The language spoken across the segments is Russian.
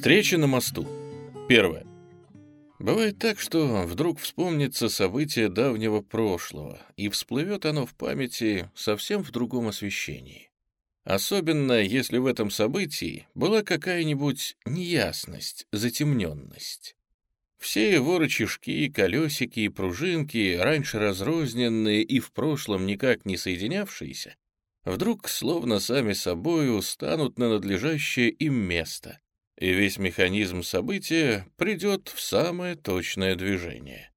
Встреча на мосту. Первое. Бывает так, что вдруг вспомнится событие давнего прошлого, и всплывет оно в памяти совсем в другом освещении. Особенно, если в этом событии была какая-нибудь неясность, затемненность. Все его рычажки, колесики и пружинки, раньше разрозненные и в прошлом никак не соединявшиеся, вдруг, словно сами собою, станут на надлежащее им место, и весь механизм события придет в самое точное движение.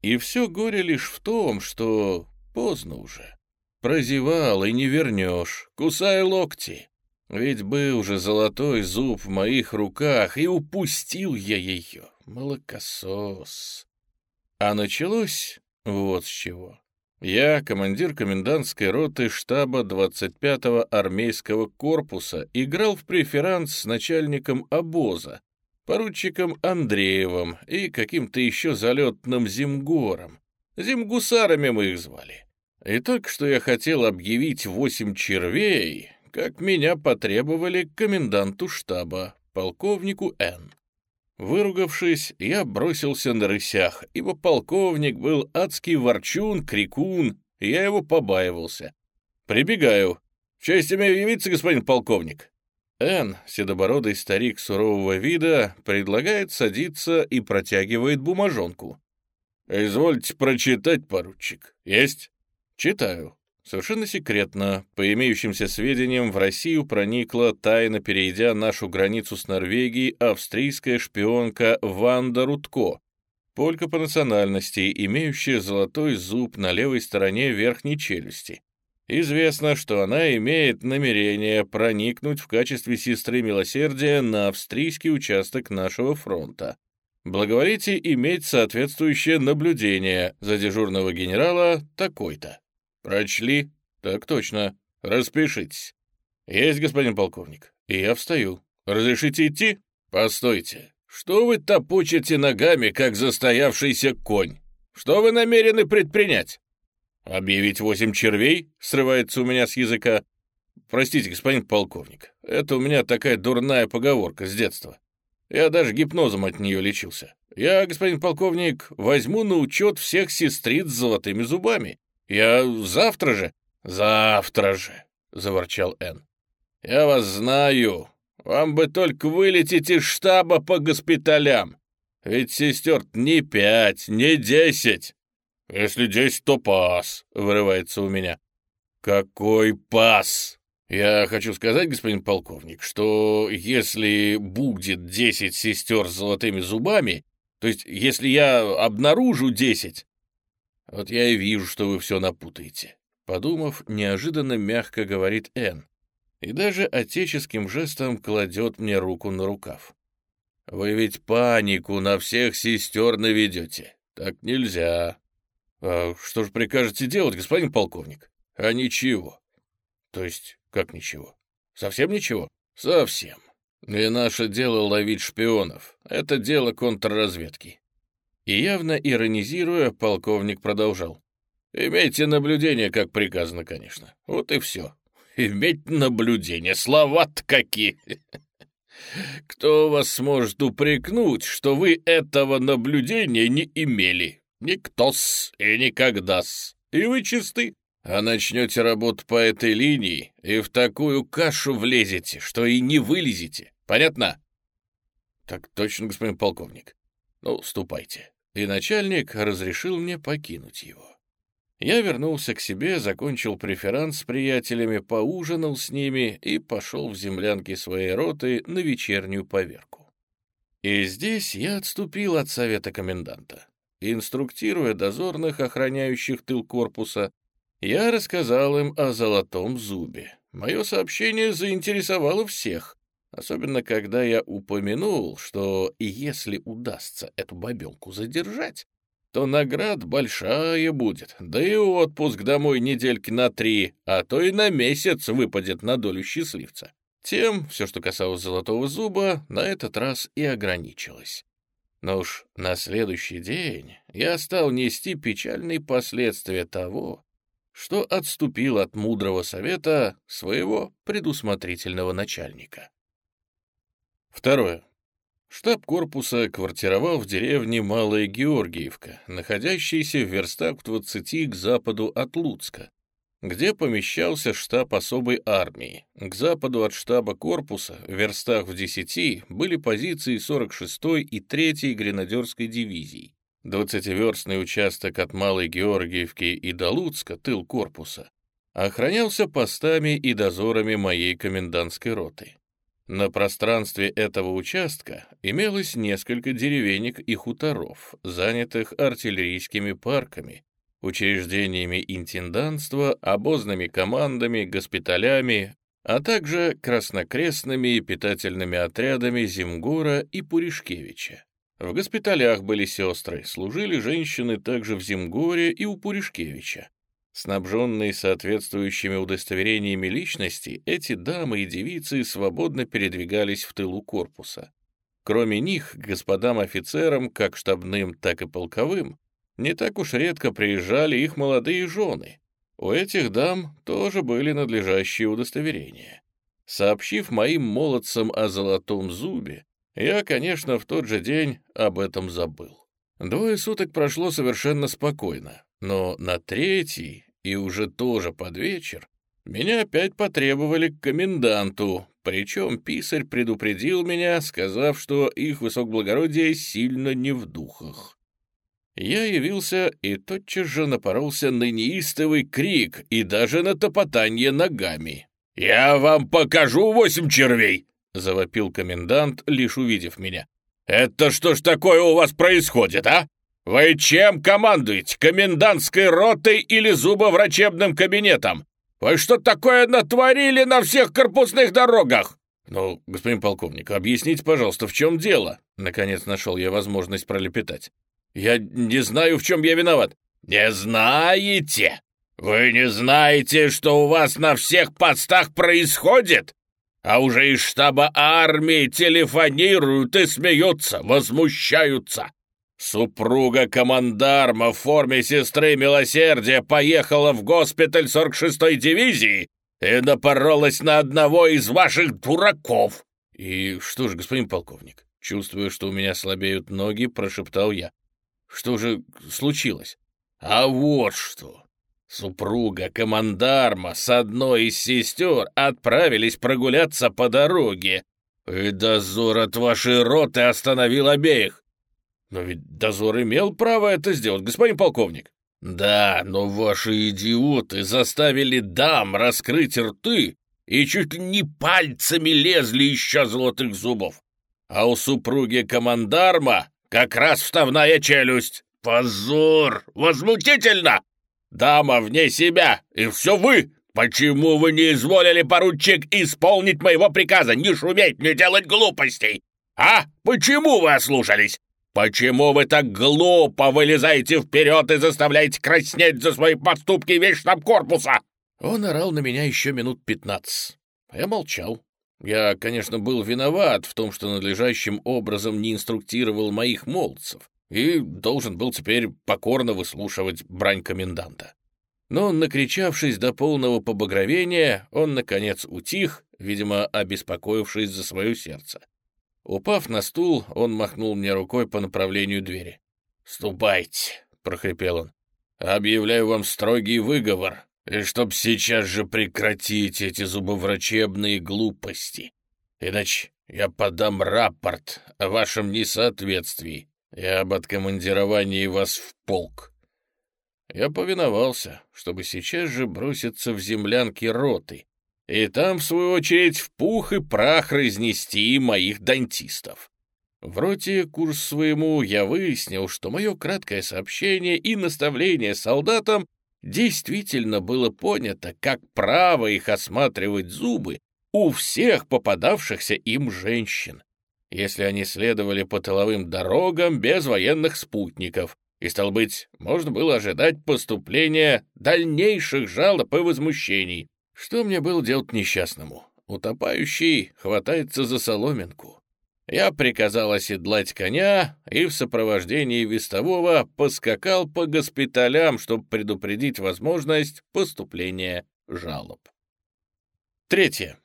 И все горе лишь в том, что поздно уже. Прозевал и не вернешь, кусай локти. Ведь был уже золотой зуб в моих руках, и упустил я ее, молокосос. А началось вот с чего. Я, командир комендантской роты штаба 25-го армейского корпуса, играл в преферанс с начальником обоза, поручиком Андреевым и каким-то еще залетным зимгором. Зимгусарами мы их звали. И только что я хотел объявить восемь червей, как меня потребовали к коменданту штаба, полковнику Н. Выругавшись, я бросился на рысях, ибо полковник был адский ворчун, крикун, и я его побаивался. Прибегаю. Честь имею явиться, господин полковник. Н, седобородый старик сурового вида, предлагает садиться и протягивает бумажонку. «Извольте прочитать, поручик. Есть?» «Читаю. Совершенно секретно, по имеющимся сведениям, в Россию проникла, тайно перейдя нашу границу с Норвегией, австрийская шпионка Ванда Рудко, полька по национальности, имеющая золотой зуб на левой стороне верхней челюсти. Известно, что она имеет намерение проникнуть в качестве сестры милосердия на австрийский участок нашего фронта. Благоволите иметь соответствующее наблюдение за дежурного генерала такой-то. «Прочли?» «Так точно. Распишитесь». «Есть, господин полковник. И я встаю. Разрешите идти?» «Постойте. Что вы топочете ногами, как застоявшийся конь? Что вы намерены предпринять?» «Объявить восемь червей?» — срывается у меня с языка. «Простите, господин полковник, это у меня такая дурная поговорка с детства. Я даже гипнозом от нее лечился. Я, господин полковник, возьму на учет всех сестриц с золотыми зубами. «Я завтра же?» «Завтра же», — заворчал Н. «Я вас знаю. Вам бы только вылететь из штаба по госпиталям. Ведь сестер не пять, не десять». «Если десять, то пас», — вырывается у меня. «Какой пас?» «Я хочу сказать, господин полковник, что если будет десять сестер с золотыми зубами, то есть если я обнаружу десять, вот я и вижу, что вы все напутаете. Подумав, неожиданно мягко говорит Н. И даже отеческим жестом кладет мне руку на рукав. Вы ведь панику на всех сестер наведете. Так нельзя. А что же прикажете делать, господин полковник? А ничего. То есть, как ничего? Совсем ничего? Совсем. Не наше дело ловить шпионов. Это дело контрразведки. И явно иронизируя, полковник продолжал. «Имейте наблюдение, как приказано, конечно. Вот и все. Иметь наблюдение. Слова-то какие! Кто вас сможет упрекнуть, что вы этого наблюдения не имели? Никто-с и никогда-с. И вы чисты. А начнете работу по этой линии, и в такую кашу влезете, что и не вылезете. Понятно? Так точно, господин полковник. Ну, ступайте и начальник разрешил мне покинуть его. Я вернулся к себе, закончил преферанс с приятелями, поужинал с ними и пошел в землянки своей роты на вечернюю поверку. И здесь я отступил от совета коменданта. Инструктируя дозорных, охраняющих тыл корпуса, я рассказал им о золотом зубе. Мое сообщение заинтересовало всех, Особенно, когда я упомянул, что если удастся эту бабенку задержать, то наград большая будет, да и отпуск домой недельки на три, а то и на месяц выпадет на долю счастливца. Тем все, что касалось золотого зуба, на этот раз и ограничилось. Но уж на следующий день я стал нести печальные последствия того, что отступил от мудрого совета своего предусмотрительного начальника. Второе. Штаб корпуса квартировал в деревне Малая Георгиевка, находящейся в верстах в 20 к западу от Луцка, где помещался штаб особой армии. К западу от штаба корпуса, в верстах в 10, были позиции 46-й и 3-й гренадерской дивизий. 20-верстный участок от Малой Георгиевки и до Луцка, тыл корпуса, охранялся постами и дозорами моей комендантской роты. На пространстве этого участка имелось несколько деревенек и хуторов, занятых артиллерийскими парками, учреждениями интендантства, обозными командами, госпиталями, а также краснокрестными и питательными отрядами Зимгора и Пуришкевича. В госпиталях были сестры, служили женщины также в Зимгоре и у Пуришкевича. Снабженные соответствующими удостоверениями личности, эти дамы и девицы свободно передвигались в тылу корпуса. Кроме них, господам офицерам, как штабным, так и полковым, не так уж редко приезжали их молодые жены. У этих дам тоже были надлежащие удостоверения. Сообщив моим молодцам о золотом зубе, я, конечно, в тот же день об этом забыл. Двое суток прошло совершенно спокойно, но на третий и уже тоже под вечер меня опять потребовали к коменданту, причем писарь предупредил меня, сказав, что их высокоблагородие сильно не в духах. Я явился и тотчас же напоролся на неистовый крик и даже на топотание ногами. «Я вам покажу восемь червей!» — завопил комендант, лишь увидев меня. «Это что ж такое у вас происходит, а? «Вы чем командуете? Комендантской ротой или зубоврачебным кабинетом? Вы что такое натворили на всех корпусных дорогах?» «Ну, господин полковник, объясните, пожалуйста, в чем дело?» Наконец нашел я возможность пролепетать. «Я не знаю, в чем я виноват». «Не знаете? Вы не знаете, что у вас на всех постах происходит? А уже из штаба армии телефонируют и смеются, возмущаются. Супруга командарма в форме сестры милосердия поехала в госпиталь 46-й дивизии и напоролась на одного из ваших дураков. И что же, господин полковник, чувствуя, что у меня слабеют ноги, прошептал я. Что же случилось? А вот что. Супруга командарма с одной из сестер отправились прогуляться по дороге, и дозор от вашей роты остановил обеих. Но ведь дозор имел право это сделать, господин полковник. Да, но ваши идиоты заставили дам раскрыть рты и чуть ли не пальцами лезли, ища золотых зубов. А у супруги командарма как раз вставная челюсть. Позор! Возмутительно! Дама вне себя, и все вы! Почему вы не изволили, поручик, исполнить моего приказа, не шуметь, не делать глупостей? А? Почему вы ослушались? «Почему вы так глупо вылезаете вперед и заставляете краснеть за свои поступки весь штаб корпуса?» Он орал на меня еще минут пятнадцать. А я молчал. Я, конечно, был виноват в том, что надлежащим образом не инструктировал моих молодцев и должен был теперь покорно выслушивать брань коменданта. Но, накричавшись до полного побагровения, он, наконец, утих, видимо, обеспокоившись за свое сердце. Упав на стул, он махнул мне рукой по направлению двери. «Ступайте», — прохрипел он. «Объявляю вам строгий выговор, и чтоб сейчас же прекратить эти зубоврачебные глупости. Иначе я подам рапорт о вашем несоответствии и об откомандировании вас в полк». Я повиновался, чтобы сейчас же броситься в землянки роты, и там, в свою очередь, в пух и прах разнести моих дантистов. В роте курс своему я выяснил, что мое краткое сообщение и наставление солдатам действительно было понято, как право их осматривать зубы у всех попадавшихся им женщин, если они следовали по тыловым дорогам без военных спутников, и, стал быть, можно было ожидать поступления дальнейших жалоб и возмущений. Что мне было делать несчастному? Утопающий хватается за соломинку. Я приказал оседлать коня и в сопровождении вестового поскакал по госпиталям, чтобы предупредить возможность поступления жалоб. Третье.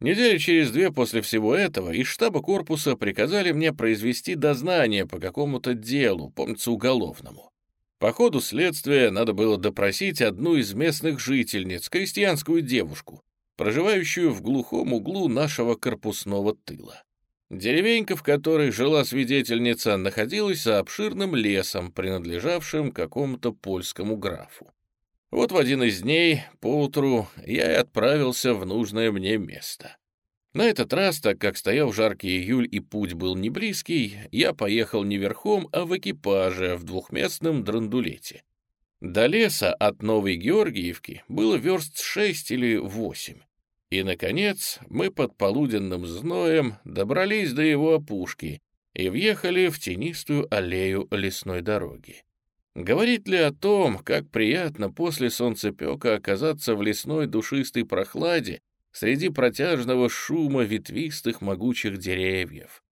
Недели через две после всего этого из штаба корпуса приказали мне произвести дознание по какому-то делу, помнится, уголовному. По ходу следствия надо было допросить одну из местных жительниц, крестьянскую девушку, проживающую в глухом углу нашего корпусного тыла. Деревенька, в которой жила свидетельница, находилась за обширным лесом, принадлежавшим какому-то польскому графу. Вот в один из дней, поутру, я и отправился в нужное мне место. На этот раз, так как стоял жаркий июль и путь был не близкий, я поехал не верхом, а в экипаже в двухместном драндулете. До леса от Новой Георгиевки было верст шесть или восемь. И, наконец, мы под полуденным зноем добрались до его опушки и въехали в тенистую аллею лесной дороги. Говорит ли о том, как приятно после солнцепека оказаться в лесной душистой прохладе среди протяжного шума ветвистых могучих деревьев?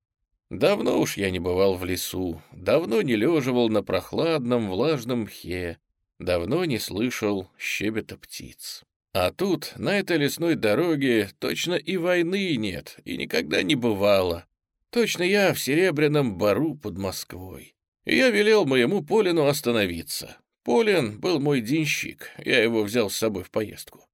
Давно уж я не бывал в лесу, давно не леживал на прохладном влажном мхе, давно не слышал щебета птиц. А тут, на этой лесной дороге, точно и войны нет, и никогда не бывало. Точно я в Серебряном бару под Москвой. И я велел моему Полину остановиться. Полин был мой денщик, я его взял с собой в поездку.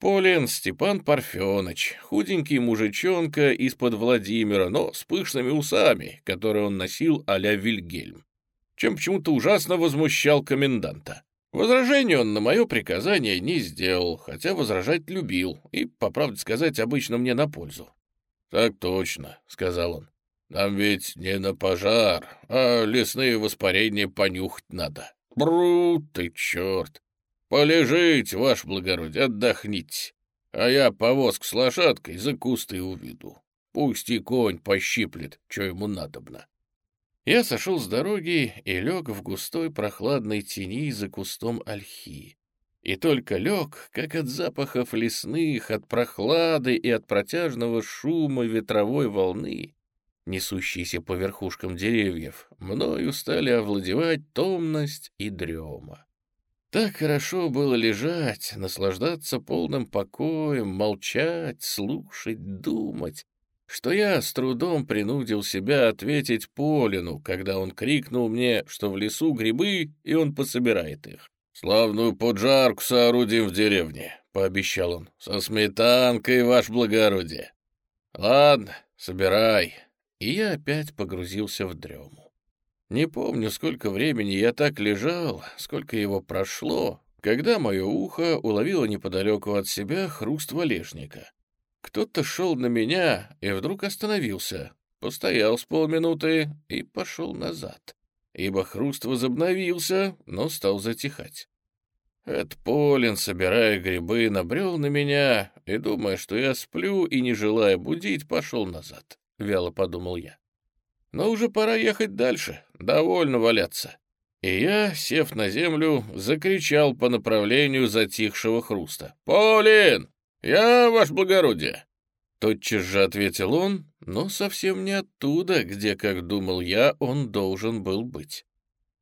Полин Степан Парфенович, худенький мужичонка из-под Владимира, но с пышными усами, которые он носил а-ля Вильгельм, чем почему-то ужасно возмущал коменданта. Возражение он на мое приказание не сделал, хотя возражать любил, и, по правде сказать, обычно мне на пользу. «Так точно», — сказал он. «Нам ведь не на пожар, а лесные воспарения понюхать надо. Бру, ты черт! Полежите, ваше благородие, отдохните, а я повозку с лошадкой за кусты уведу. Пусть и конь пощиплет, что ему надобно». Я сошел с дороги и лег в густой прохладной тени за кустом ольхи. И только лег, как от запахов лесных, от прохлады и от протяжного шума ветровой волны, несущейся по верхушкам деревьев, мною стали овладевать томность и дрема. Так хорошо было лежать, наслаждаться полным покоем, молчать, слушать, думать, что я с трудом принудил себя ответить Полину, когда он крикнул мне, что в лесу грибы, и он пособирает их. «Славную поджарку соорудим в деревне», — пообещал он, — «со сметанкой, ваш благородие». «Ладно, собирай». И я опять погрузился в дрему. Не помню, сколько времени я так лежал, сколько его прошло, когда мое ухо уловило неподалеку от себя хруст валежника. Кто-то шел на меня и вдруг остановился, постоял с полминуты и пошел назад, ибо хруст возобновился, но стал затихать. Эд Полин, собирая грибы, набрел на меня и, думая, что я сплю и не желая будить, пошел назад, — вяло подумал я. Но уже пора ехать дальше, довольно валяться. И я, сев на землю, закричал по направлению затихшего хруста. «Полин! «Я, ваше благородие!» Тотчас же ответил он, но совсем не оттуда, где, как думал я, он должен был быть.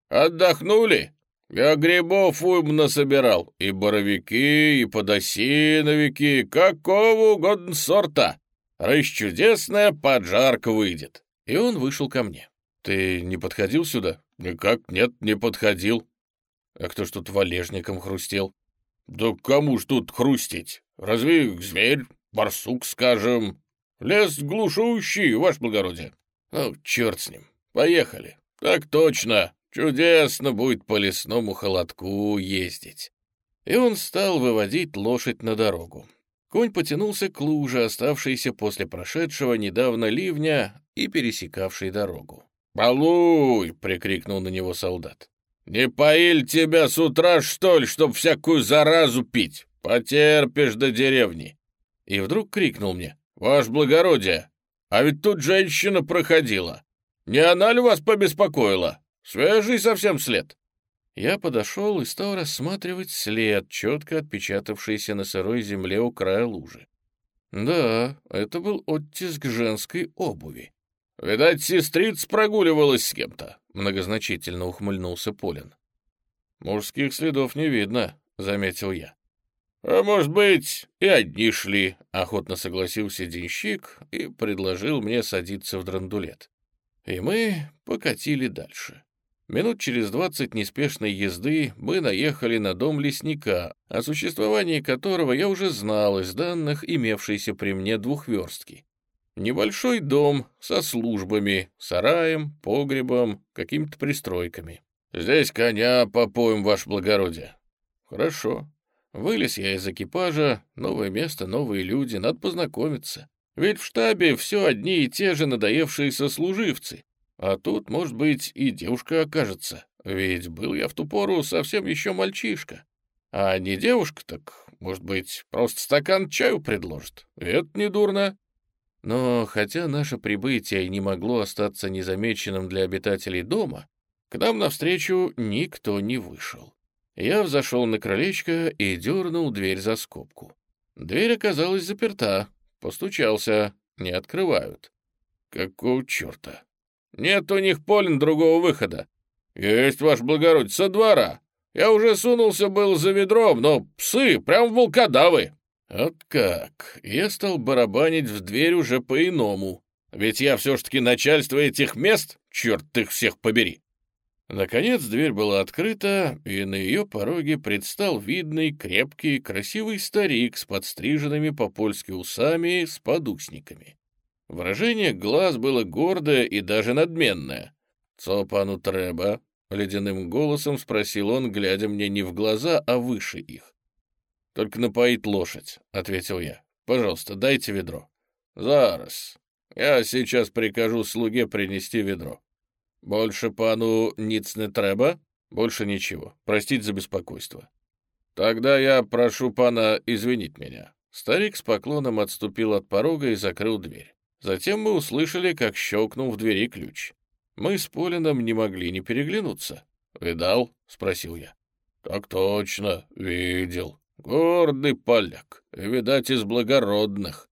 «Отдохнули? Я грибов уйм собирал, и боровики, и подосиновики, какого угодно сорта. Расчудесная поджарка выйдет». И он вышел ко мне. «Ты не подходил сюда?» «Никак нет, не подходил». «А кто ж тут валежником хрустел?» «Да кому ж тут хрустеть? Разве зверь, барсук, скажем? Лес глушущий, ваше благородие. Ну, черт с ним. Поехали. Так точно. Чудесно будет по лесному холодку ездить. И он стал выводить лошадь на дорогу. Конь потянулся к луже, оставшейся после прошедшего недавно ливня и пересекавшей дорогу. «Балуй!» — прикрикнул на него солдат. «Не поил тебя с утра, что ли, чтоб всякую заразу пить? «Потерпишь до деревни!» И вдруг крикнул мне. «Ваше благородие, а ведь тут женщина проходила. Не она ли вас побеспокоила? Свежий совсем след!» Я подошел и стал рассматривать след, четко отпечатавшийся на сырой земле у края лужи. Да, это был оттиск женской обуви. «Видать, сестрица прогуливалась с кем-то», — многозначительно ухмыльнулся Полин. «Мужских следов не видно», — заметил я. «А может быть, и одни шли», — охотно согласился денщик и предложил мне садиться в драндулет. И мы покатили дальше. Минут через двадцать неспешной езды мы наехали на дом лесника, о существовании которого я уже знал из данных имевшейся при мне двухверстки. Небольшой дом со службами, сараем, погребом, какими-то пристройками. «Здесь коня попоем, ваше благородие». «Хорошо». Вылез я из экипажа, новое место, новые люди, надо познакомиться. Ведь в штабе все одни и те же надоевшие сослуживцы. А тут, может быть, и девушка окажется, ведь был я в ту пору совсем еще мальчишка. А не девушка, так, может быть, просто стакан чаю предложит. Это не дурно. Но хотя наше прибытие не могло остаться незамеченным для обитателей дома, к нам навстречу никто не вышел. Я взошел на крылечко и дернул дверь за скобку. Дверь оказалась заперта. Постучался. Не открывают. Какого черта? Нет у них, Полин, другого выхода. Есть, ваш благородие, со двора. Я уже сунулся был за ведром, но псы прям волкодавы. Вот как. Я стал барабанить в дверь уже по-иному. Ведь я все ж таки начальство этих мест, черт их всех побери. Наконец дверь была открыта, и на ее пороге предстал видный, крепкий, красивый старик с подстриженными по-польски усами, с подусниками. Выражение глаз было гордое и даже надменное. «Цо пану треба?» — ледяным голосом спросил он, глядя мне не в глаза, а выше их. «Только напоить лошадь», — ответил я. «Пожалуйста, дайте ведро». «Зараз. Я сейчас прикажу слуге принести ведро». «Больше пану ниц не треба?» «Больше ничего. Простить за беспокойство». «Тогда я прошу пана извинить меня». Старик с поклоном отступил от порога и закрыл дверь. Затем мы услышали, как щелкнул в двери ключ. Мы с Полином не могли не переглянуться. «Видал?» — спросил я. «Так точно, видел. Гордый поляк, видать, из благородных».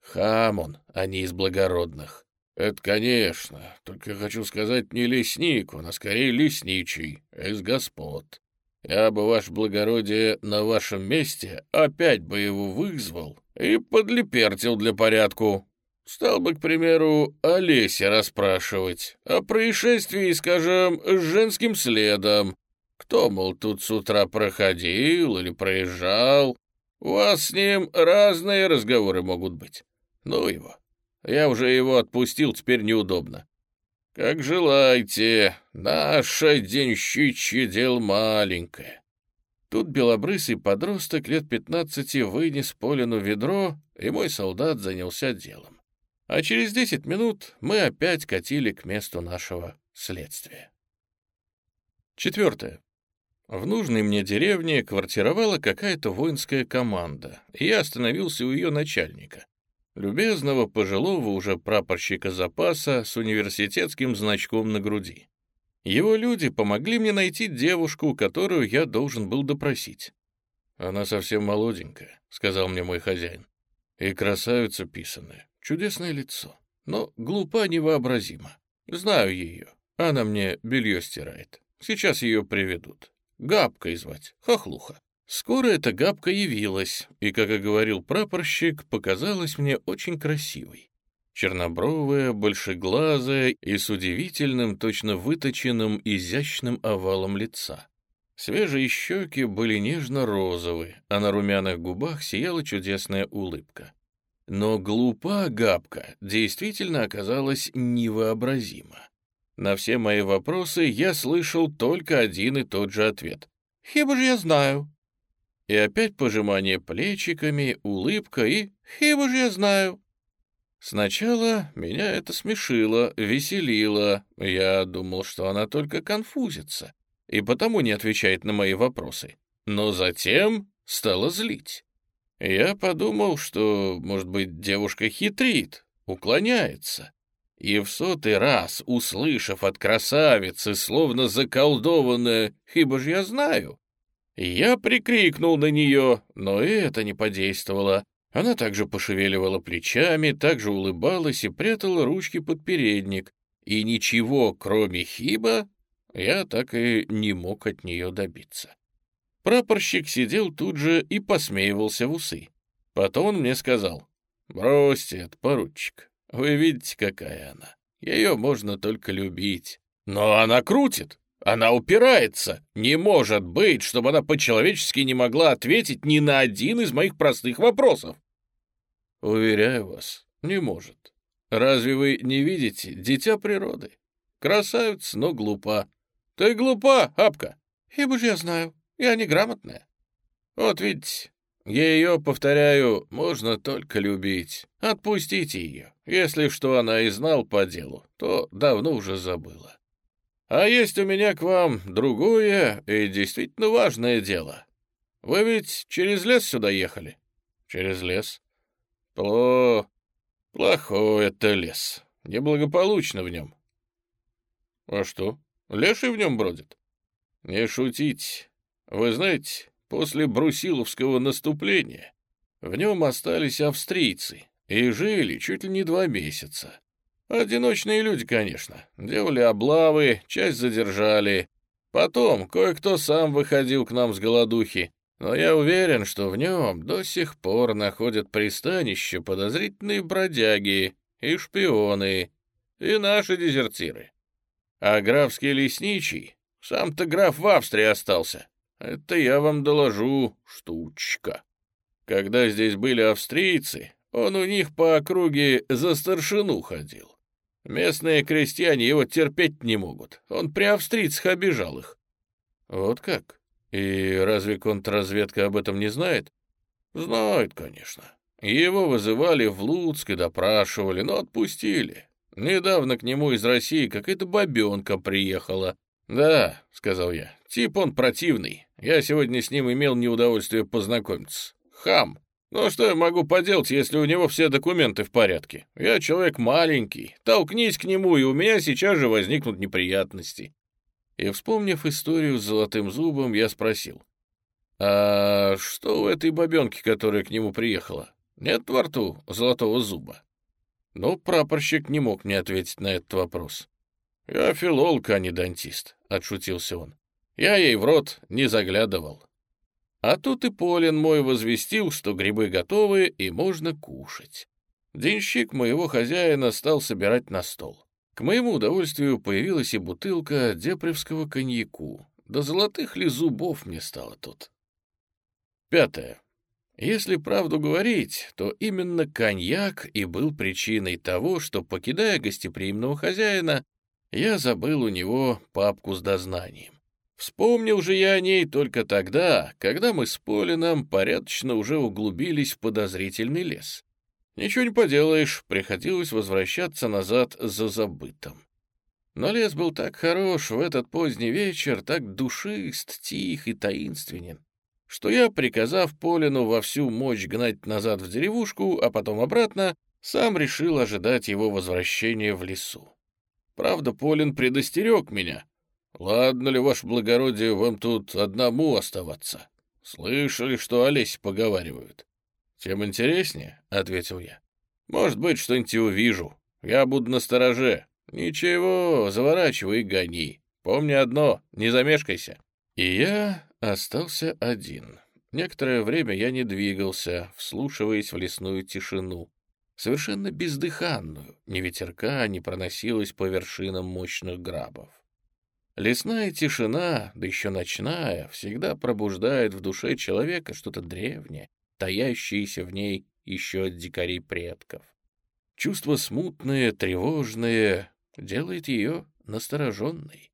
«Хам он, а не из благородных». «Это, конечно, только хочу сказать, не лесник он, а скорее лесничий, из господ. Я бы, ваше благородие, на вашем месте опять бы его вызвал и подлепертил для порядку, Стал бы, к примеру, Олеся расспрашивать о происшествии, скажем, с женским следом. Кто, мол, тут с утра проходил или проезжал? У вас с ним разные разговоры могут быть. Ну его. Я уже его отпустил, теперь неудобно. Как желаете, наше денщичье дело маленькое. Тут белобрысый подросток лет пятнадцати вынес Полину ведро, и мой солдат занялся делом а через десять минут мы опять катили к месту нашего следствия. Четвертое. В нужной мне деревне квартировала какая-то воинская команда, и я остановился у ее начальника, любезного пожилого уже прапорщика запаса с университетским значком на груди. Его люди помогли мне найти девушку, которую я должен был допросить. «Она совсем молоденькая», — сказал мне мой хозяин, — «и красавица писаная. Чудесное лицо, но глупа невообразимо. Знаю ее. Она мне белье стирает. Сейчас ее приведут. Габкой звать, хохлуха. Скоро эта габка явилась, и, как и говорил прапорщик, показалась мне очень красивой. Чернобровая, большеглазая и с удивительным, точно выточенным, изящным овалом лица. Свежие щеки были нежно-розовые, а на румяных губах сияла чудесная улыбка. Но глупа Габка действительно оказалась невообразима. На все мои вопросы я слышал только один и тот же ответ. «Хиба же я знаю». И опять пожимание плечиками, улыбка и «Хиба же я знаю». Сначала меня это смешило, веселило. Я думал, что она только конфузится и потому не отвечает на мои вопросы. Но затем стала злить. Я подумал, что, может быть, девушка хитрит, уклоняется. И в сотый раз, услышав от красавицы, словно заколдованное «Ибо ж я знаю», я прикрикнул на нее, но и это не подействовало. Она также пошевеливала плечами, также улыбалась и прятала ручки под передник. И ничего, кроме хиба, я так и не мог от нее добиться. Прапорщик сидел тут же и посмеивался в усы. Потом он мне сказал, «Бросьте это, поручик, вы видите, какая она. Ее можно только любить. Но она крутит, она упирается. Не может быть, чтобы она по-человечески не могла ответить ни на один из моих простых вопросов. Уверяю вас, не может. Разве вы не видите дитя природы? Красавица, но глупа. Ты глупа, Апка. Ибо же я знаю, я неграмотная. Вот видите, ее, повторяю, можно только любить. Отпустите ее. Если что она и знал по делу, то давно уже забыла. А есть у меня к вам другое и действительно важное дело. Вы ведь через лес сюда ехали? Через лес? Пло... Плохой это лес. Неблагополучно в нем. А что, леший в нем бродит? Не шутите. Вы знаете, после Брусиловского наступления в нем остались австрийцы и жили чуть ли не два месяца. Одиночные люди, конечно. Делали облавы, часть задержали. Потом кое-кто сам выходил к нам с голодухи. Но я уверен, что в нем до сих пор находят пристанище подозрительные бродяги и шпионы, и наши дезертиры. А графский лесничий, сам-то граф в Австрии остался. Это я вам доложу, штучка. Когда здесь были австрийцы, он у них по округе за старшину ходил. Местные крестьяне его терпеть не могут. Он при австрийцах обижал их. Вот как? И разве контрразведка об этом не знает? Знает, конечно. Его вызывали в Луцк и допрашивали, но отпустили. Недавно к нему из России какая-то бабенка приехала. «Да», — сказал я, — «тип он противный. Я сегодня с ним имел неудовольствие познакомиться. Хам. Ну что я могу поделать, если у него все документы в порядке? Я человек маленький. Толкнись к нему, и у меня сейчас же возникнут неприятности». И, вспомнив историю с золотым зубом, я спросил. «А что у этой бабенки, которая к нему приехала? Нет во рту золотого зуба?» Но прапорщик не мог мне ответить на этот вопрос. «Я филолог, а не дантист», — отшутился он. Я ей в рот не заглядывал. А тут и Полин мой возвестил, что грибы готовы и можно кушать. Денщик моего хозяина стал собирать на стол. К моему удовольствию появилась и бутылка депревского коньяку. До золотых ли зубов мне стало тут. Пятое. Если правду говорить, то именно коньяк и был причиной того, что, покидая гостеприимного хозяина, я забыл у него папку с дознанием. Вспомнил же я о ней только тогда, когда мы с Полином порядочно уже углубились в подозрительный лес. Ничего не поделаешь, приходилось возвращаться назад за забытым. Но лес был так хорош в этот поздний вечер, так душист, тих и таинственен, что я, приказав Полину во всю мощь гнать назад в деревушку, а потом обратно, сам решил ожидать его возвращения в лесу. Правда, Полин предостерег меня, «Ладно ли, ваше благородие, вам тут одному оставаться? Слышали, что Олесь поговаривают?» «Тем интереснее», — ответил я. «Может быть, что-нибудь увижу. Я буду на стороже. Ничего, заворачивай и гони. Помни одно, не замешкайся». И я остался один. Некоторое время я не двигался, вслушиваясь в лесную тишину. Совершенно бездыханную, ни ветерка не проносилась по вершинам мощных грабов. Лесная тишина, да еще ночная, всегда пробуждает в душе человека что-то древнее, таящееся в ней еще от дикарей предков. Чувство смутное, тревожное делает ее настороженной.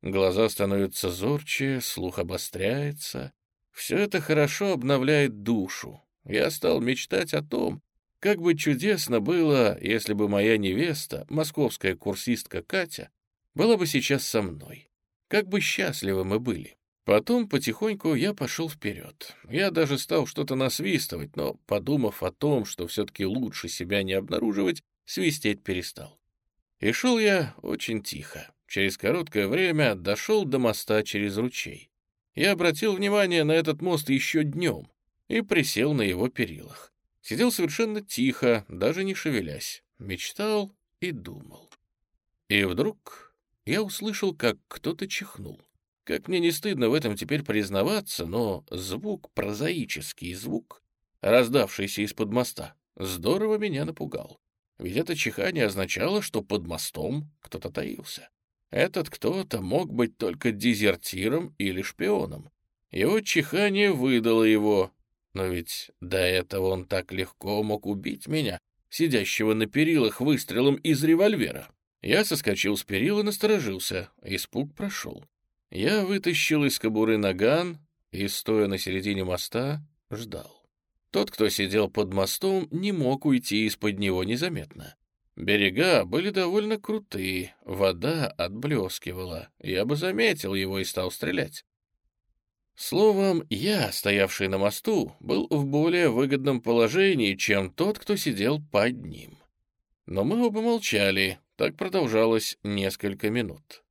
Глаза становятся зорче, слух обостряется. Все это хорошо обновляет душу. Я стал мечтать о том, как бы чудесно было, если бы моя невеста, московская курсистка Катя, была бы сейчас со мной. Как бы счастливы мы были. Потом потихоньку я пошел вперед. Я даже стал что-то насвистывать, но, подумав о том, что все-таки лучше себя не обнаруживать, свистеть перестал. И шел я очень тихо. Через короткое время дошел до моста через ручей. Я обратил внимание на этот мост еще днем и присел на его перилах. Сидел совершенно тихо, даже не шевелясь, мечтал и думал. И вдруг я услышал, как кто-то чихнул. Как мне не стыдно в этом теперь признаваться, но звук, прозаический звук, раздавшийся из-под моста, здорово меня напугал. Ведь это чихание означало, что под мостом кто-то таился. Этот кто-то мог быть только дезертиром или шпионом. Его чихание выдало его, но ведь до этого он так легко мог убить меня, сидящего на перилах выстрелом из револьвера. Я соскочил с перил и насторожился. Испуг прошел. Я вытащил из кобуры наган и, стоя на середине моста, ждал. Тот, кто сидел под мостом, не мог уйти из-под него незаметно. Берега были довольно крутые, вода отблескивала. Я бы заметил его и стал стрелять. Словом, я, стоявший на мосту, был в более выгодном положении, чем тот, кто сидел под ним. Но мы оба молчали, так продолжалось несколько минут.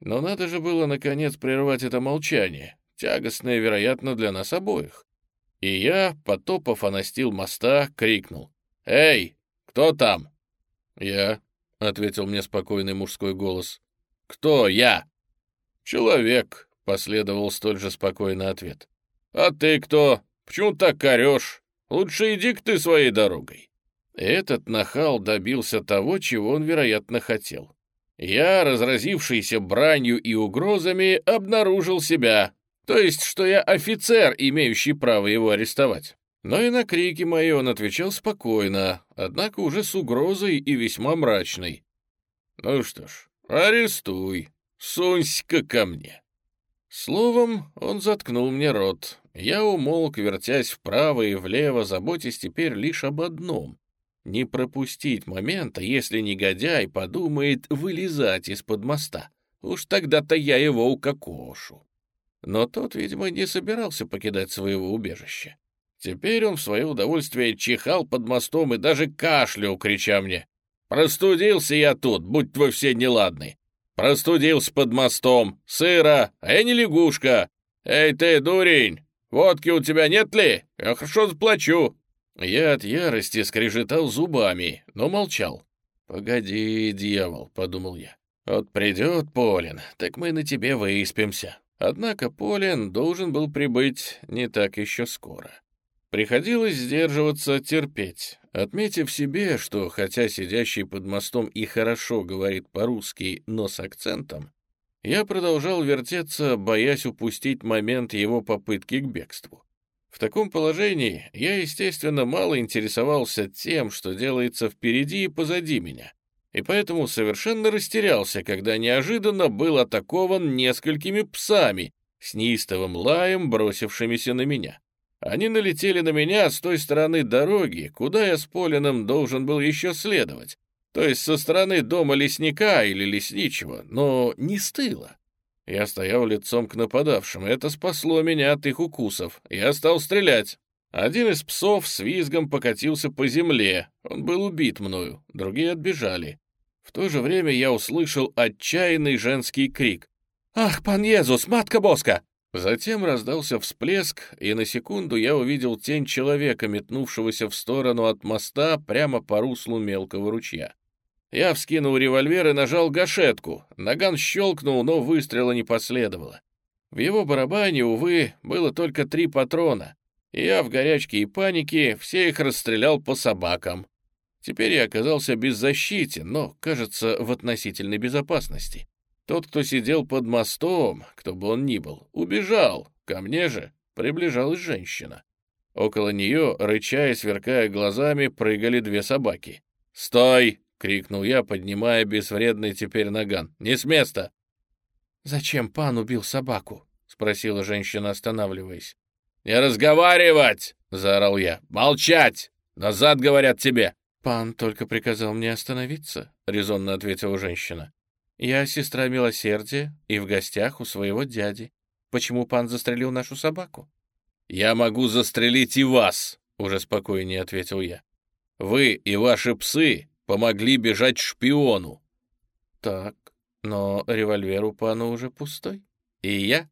Но надо же было, наконец, прервать это молчание, тягостное, вероятно, для нас обоих. И я, потопав о настил моста, крикнул. «Эй, кто там?» «Я», — ответил мне спокойный мужской голос. «Кто я?» «Человек», — последовал столь же спокойный ответ. «А ты кто? Почему так орешь? Лучше иди-ка ты своей дорогой». Этот нахал добился того, чего он, вероятно, хотел. Я, разразившийся бранью и угрозами, обнаружил себя, то есть, что я офицер, имеющий право его арестовать. Но и на крики мои он отвечал спокойно, однако уже с угрозой и весьма мрачной. «Ну что ж, арестуй, сунься-ка ко мне». Словом, он заткнул мне рот. Я умолк, вертясь вправо и влево, заботясь теперь лишь об одном — не пропустить момента, если негодяй подумает вылезать из-под моста. Уж тогда-то я его укокошу. Но тот, видимо, не собирался покидать своего убежища. Теперь он в свое удовольствие чихал под мостом и даже кашлял, крича мне. «Простудился я тут, будь вы все неладны. Простудился под мостом, сыро, а я не лягушка. Эй ты, дурень, водки у тебя нет ли? Я хорошо заплачу». Я от ярости скрежетал зубами, но молчал. «Погоди, дьявол», — подумал я. «Вот придет Полин, так мы на тебе выспимся». Однако Полин должен был прибыть не так еще скоро. Приходилось сдерживаться, терпеть, отметив себе, что, хотя сидящий под мостом и хорошо говорит по-русски, но с акцентом, я продолжал вертеться, боясь упустить момент его попытки к бегству. В таком положении я, естественно, мало интересовался тем, что делается впереди и позади меня и поэтому совершенно растерялся, когда неожиданно был атакован несколькими псами с неистовым лаем, бросившимися на меня. Они налетели на меня с той стороны дороги, куда я с Полином должен был еще следовать, то есть со стороны дома лесника или лесничего, но не с тыла. Я стоял лицом к нападавшим, это спасло меня от их укусов. Я стал стрелять. Один из псов с визгом покатился по земле, он был убит мною, другие отбежали. В то же время я услышал отчаянный женский крик. «Ах, пан Езус, матка Боска!» Затем раздался всплеск, и на секунду я увидел тень человека, метнувшегося в сторону от моста прямо по руслу мелкого ручья. Я вскинул револьвер и нажал гашетку. Наган щелкнул, но выстрела не последовало. В его барабане, увы, было только три патрона, я в горячке и панике все их расстрелял по собакам. Теперь я оказался беззащитен, но, кажется, в относительной безопасности. Тот, кто сидел под мостом, кто бы он ни был, убежал. Ко мне же приближалась женщина. Около нее, рыча и сверкая глазами, прыгали две собаки. «Стой!» — крикнул я, поднимая безвредный теперь наган. «Не с места!» «Зачем пан убил собаку?» — спросила женщина, останавливаясь. «Не разговаривать!» — заорал я. «Молчать! Назад, говорят тебе!» «Пан только приказал мне остановиться», — резонно ответила женщина. «Я сестра милосердия и в гостях у своего дяди. Почему пан застрелил нашу собаку?» «Я могу застрелить и вас», — уже спокойнее ответил я. «Вы и ваши псы помогли бежать шпиону». «Так, но револьвер у пана уже пустой. И я?»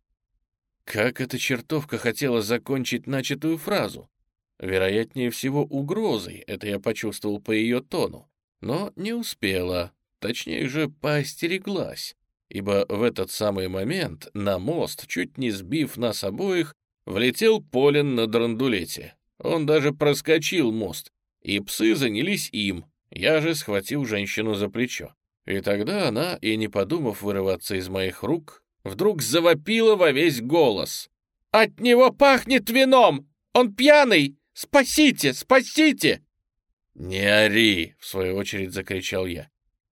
Как эта чертовка хотела закончить начатую фразу? Вероятнее всего, угрозой, это я почувствовал по ее тону. Но не успела, точнее же, поостереглась. ибо в этот самый момент на мост, чуть не сбив нас обоих, влетел Полин на драндулете. Он даже проскочил мост, и псы занялись им. Я же схватил женщину за плечо. И тогда она, и не подумав вырываться из моих рук, вдруг завопила во весь голос. «От него пахнет вином! Он пьяный! Спасите! Спасите!» «Не ори!» — в свою очередь закричал я.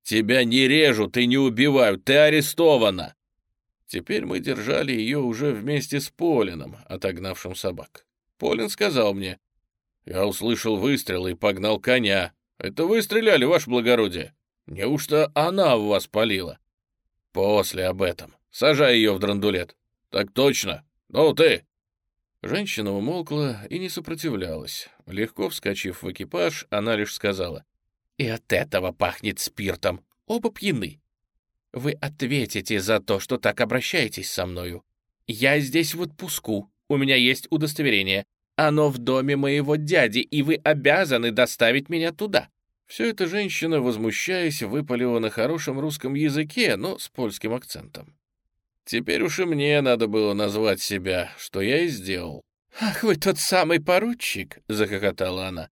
«Тебя не режут и не убивают, ты арестована!» Теперь мы держали ее уже вместе с Полином, отогнавшим собак. Полин сказал мне, «Я услышал выстрелы и погнал коня. Это вы стреляли, ваше благородие? Неужто она в вас палила?» «После об этом. Сажай ее в драндулет». «Так точно. Ну, ты!» Женщина умолкла и не сопротивлялась. Легко вскочив в экипаж, она лишь сказала, «И от этого пахнет спиртом. Оба пьяны. Вы ответите за то, что так обращаетесь со мною. Я здесь в отпуску, у меня есть удостоверение. Оно в доме моего дяди, и вы обязаны доставить меня туда». Все это женщина, возмущаясь, выпалила на хорошем русском языке, но с польским акцентом. Теперь уж и мне надо было назвать себя, что я и сделал. «Ах, вы тот самый поручик!» — захохотала она.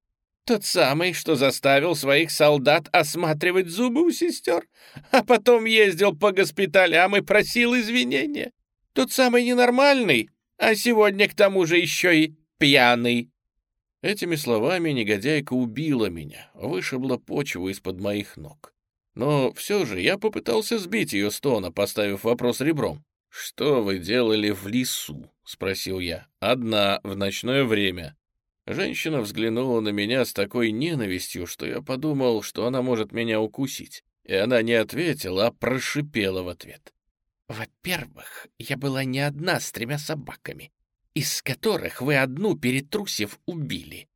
«Тот самый, что заставил своих солдат осматривать зубы у сестер, а потом ездил по госпиталям и просил извинения. Тот самый ненормальный, а сегодня к тому же еще и пьяный». Этими словами негодяйка убила меня, вышибла почву из-под моих ног. Но все же я попытался сбить ее с тона, поставив вопрос ребром. «Что вы делали в лесу?» — спросил я. «Одна, в ночное время». Женщина взглянула на меня с такой ненавистью, что я подумал, что она может меня укусить. И она не ответила, а прошипела в ответ. «Во-первых, я была не одна с тремя собаками, из которых вы одну, перетрусив, убили.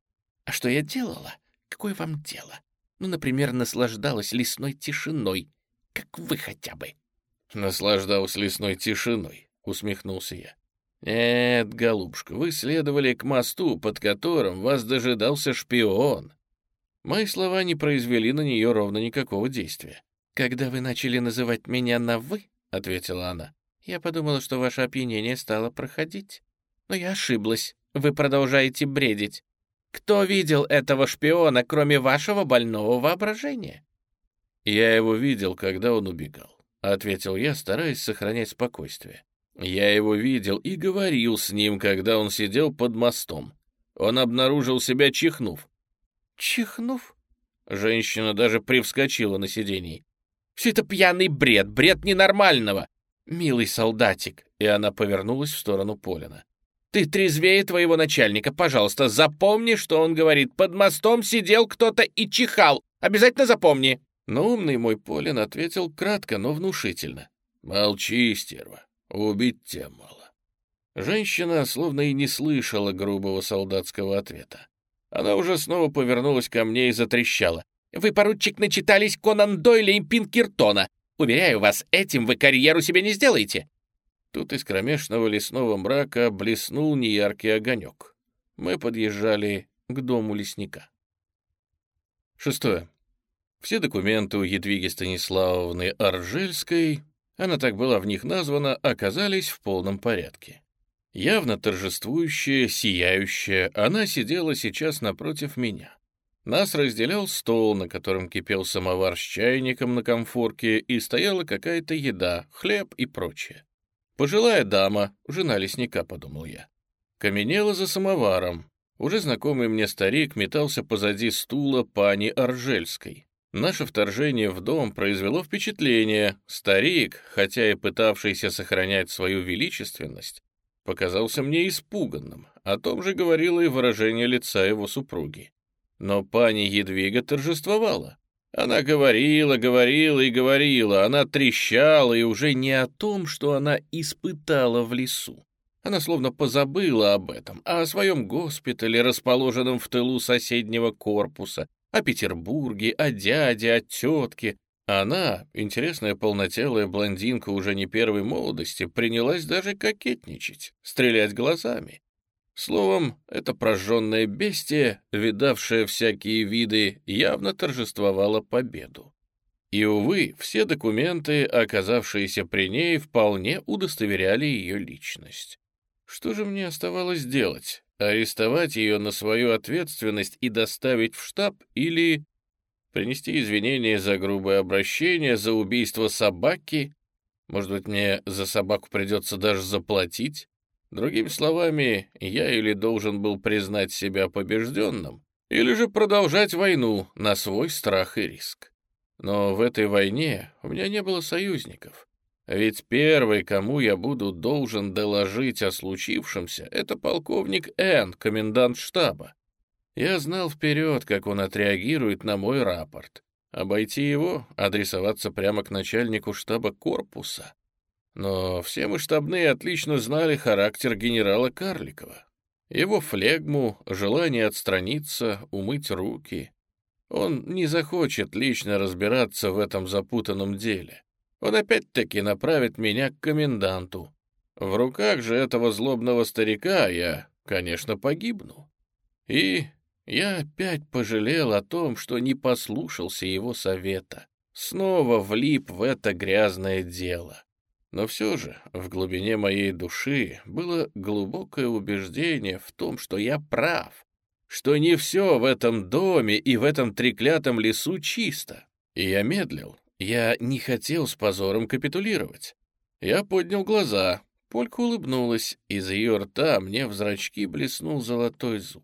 А что я делала? Какое вам дело? Ну, например, наслаждалась лесной тишиной, как вы хотя бы». «Наслаждалась лесной тишиной», — усмехнулся я. «Нет, голубушка, вы следовали к мосту, под которым вас дожидался шпион». Мои слова не произвели на нее ровно никакого действия. «Когда вы начали называть меня на «вы», — ответила она, — «я подумала, что ваше опьянение стало проходить. Но я ошиблась. Вы продолжаете бредить. Кто видел этого шпиона, кроме вашего больного воображения?» «Я его видел, когда он убегал», — ответил я, стараясь сохранять спокойствие. «Я его видел и говорил с ним, когда он сидел под мостом. Он обнаружил себя чихнув». «Чихнув?» Женщина даже привскочила на сиденье. «Все это пьяный бред, бред ненормального!» «Милый солдатик!» И она повернулась в сторону Полина. Ты трезвее твоего начальника, пожалуйста, запомни, что он говорит. Под мостом сидел кто-то и чихал. Обязательно запомни. Но умный мой Полин ответил кратко, но внушительно. Молчи, стерва, убить тебя мало. Женщина словно и не слышала грубого солдатского ответа. Она уже снова повернулась ко мне и затрещала. «Вы, поручик, начитались Конан Дойля и Пинкертона. Уверяю вас, этим вы карьеру себе не сделаете. Тут из кромешного лесного мрака блеснул неяркий огонек. Мы подъезжали к дому лесника. Шестое. Все документы у Едвиги Станиславовны Аржельской, она так была в них названа, оказались в полном порядке. Явно торжествующая, сияющая, она сидела сейчас напротив меня. Нас разделял стол, на котором кипел самовар с чайником на комфорке, и стояла какая-то еда, хлеб и прочее. Пожилая дама, жена лесника, подумал я. Каменела за самоваром. Уже знакомый мне старик метался позади стула пани Аржельской. Наше вторжение в дом произвело впечатление. Старик, хотя и пытавшийся сохранять свою величественность, показался мне испуганным. О том же говорило и выражение лица его супруги. Но пани Едвига торжествовала. Она говорила, говорила и говорила, она трещала, и уже не о том, что она испытала в лесу. Она словно позабыла об этом, а о своем госпитале, расположенном в тылу соседнего корпуса, о Петербурге, о дяде, о тетке. Она, интересная полнотелая блондинка уже не первой молодости, принялась даже кокетничать, стрелять глазами. Словом, это прожженное бестие, видавшее всякие виды, явно торжествовало победу. И, увы, все документы, оказавшиеся при ней, вполне удостоверяли ее личность. Что же мне оставалось делать? Арестовать ее на свою ответственность и доставить в штаб или принести извинения за грубое обращение, за убийство собаки? Может быть, мне за собаку придется даже заплатить? Другими словами, я или должен был признать себя побежденным, или же продолжать войну на свой страх и риск. Но в этой войне у меня не было союзников. Ведь первый, кому я буду должен доложить о случившемся, это полковник Н, комендант штаба. Я знал вперед, как он отреагирует на мой рапорт. Обойти его, адресоваться прямо к начальнику штаба корпуса. Но все мы штабные отлично знали характер генерала Карликова. Его флегму, желание отстраниться, умыть руки. Он не захочет лично разбираться в этом запутанном деле. Он опять-таки направит меня к коменданту. В руках же этого злобного старика я, конечно, погибну. И я опять пожалел о том, что не послушался его совета. Снова влип в это грязное дело. Но все же в глубине моей души было глубокое убеждение в том, что я прав, что не все в этом доме и в этом треклятом лесу чисто. И я медлил, я не хотел с позором капитулировать. Я поднял глаза, Полька улыбнулась, из ее рта мне в зрачки блеснул золотой зуб.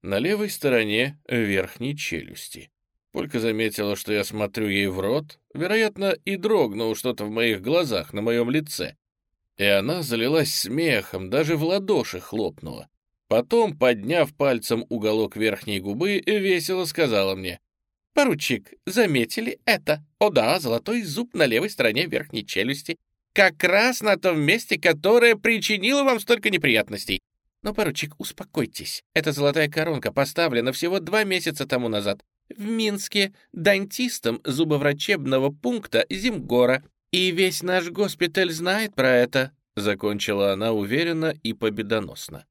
На левой стороне верхней челюсти. Полька заметила, что я смотрю ей в рот, вероятно, и дрогнуло что-то в моих глазах, на моем лице. И она залилась смехом, даже в ладоши хлопнула. Потом, подняв пальцем уголок верхней губы, весело сказала мне, «Поручик, заметили это? О да, золотой зуб на левой стороне верхней челюсти. Как раз на том месте, которое причинило вам столько неприятностей. Но, поручик, успокойтесь. Эта золотая коронка поставлена всего два месяца тому назад в Минске дантистом зубоврачебного пункта Зимгора. И весь наш госпиталь знает про это», — закончила она уверенно и победоносно.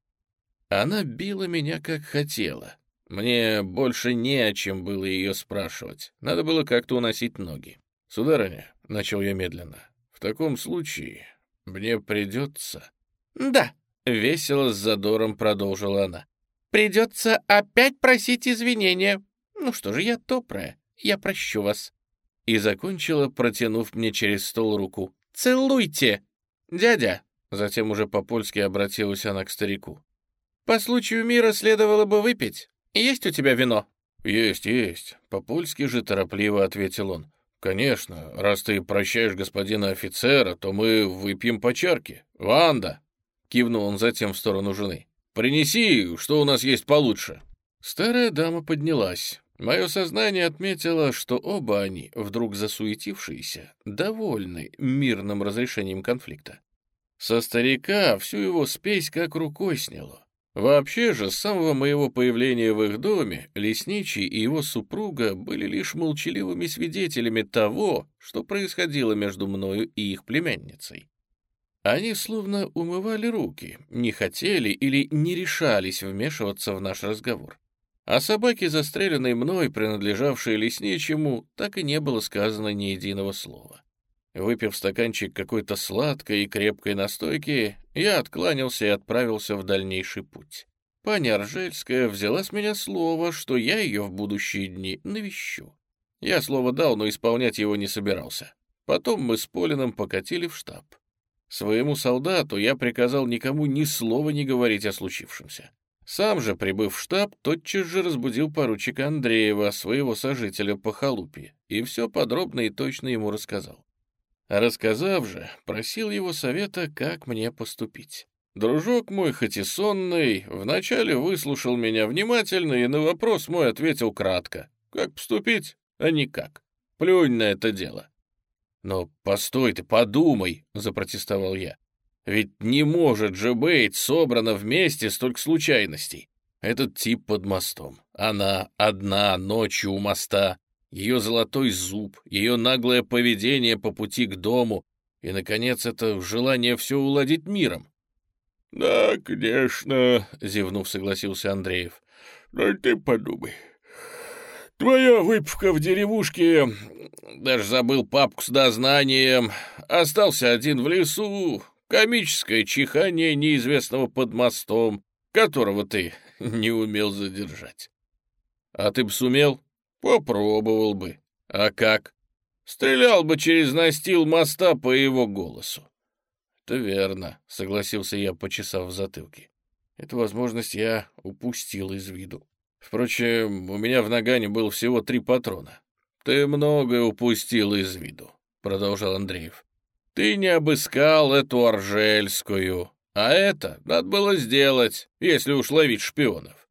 Она била меня как хотела. Мне больше не о чем было ее спрашивать. Надо было как-то уносить ноги. «Сударыня», — начал я медленно, — «в таком случае мне придется...» «Да», — весело с задором продолжила она. «Придется опять просить извинения. «Ну что же, я добрая, я прощу вас». И закончила, протянув мне через стол руку. «Целуйте!» «Дядя!» Затем уже по-польски обратилась она к старику. «По случаю мира следовало бы выпить. Есть у тебя вино?» «Есть, есть», — по-польски же торопливо ответил он. «Конечно, раз ты прощаешь господина офицера, то мы выпьем по чарке. Ванда!» — кивнул он затем в сторону жены. «Принеси, что у нас есть получше». Старая дама поднялась. Мое сознание отметило, что оба они, вдруг засуетившиеся, довольны мирным разрешением конфликта. Со старика всю его спесь как рукой сняло. Вообще же, с самого моего появления в их доме, лесничий и его супруга были лишь молчаливыми свидетелями того, что происходило между мною и их племянницей. Они словно умывали руки, не хотели или не решались вмешиваться в наш разговор. О собаке, застреленной мной, принадлежавшей лесничему, так и не было сказано ни единого слова. Выпив стаканчик какой-то сладкой и крепкой настойки, я откланялся и отправился в дальнейший путь. Паня Аржельская взяла с меня слово, что я ее в будущие дни навещу. Я слово дал, но исполнять его не собирался. Потом мы с Полином покатили в штаб. Своему солдату я приказал никому ни слова не говорить о случившемся. Сам же, прибыв в штаб, тотчас же разбудил поручика Андреева, своего сожителя по халупе, и все подробно и точно ему рассказал. Рассказав же, просил его совета, как мне поступить. Дружок мой, хоть и сонный, вначале выслушал меня внимательно и на вопрос мой ответил кратко. Как поступить? А никак. Плюнь на это дело. «Но постой ты, подумай», — запротестовал я. Ведь не может же быть собрано вместе столько случайностей. Этот тип под мостом. Она одна ночью у моста. Ее золотой зуб, ее наглое поведение по пути к дому и, наконец, это желание все уладить миром. — Да, конечно, — зевнув, согласился Андреев. — Но ты подумай. Твоя выпивка в деревушке, даже забыл папку с дознанием, остался один в лесу, комическое чихание неизвестного под мостом, которого ты не умел задержать. А ты б сумел? Попробовал бы. А как? Стрелял бы через настил моста по его голосу. Это верно, согласился я, почесав в затылке. Эту возможность я упустил из виду. Впрочем, у меня в нагане было всего три патрона. Ты многое упустил из виду, продолжал Андреев. Ты не обыскал эту Аржельскую, а это надо было сделать, если уж ловить шпионов.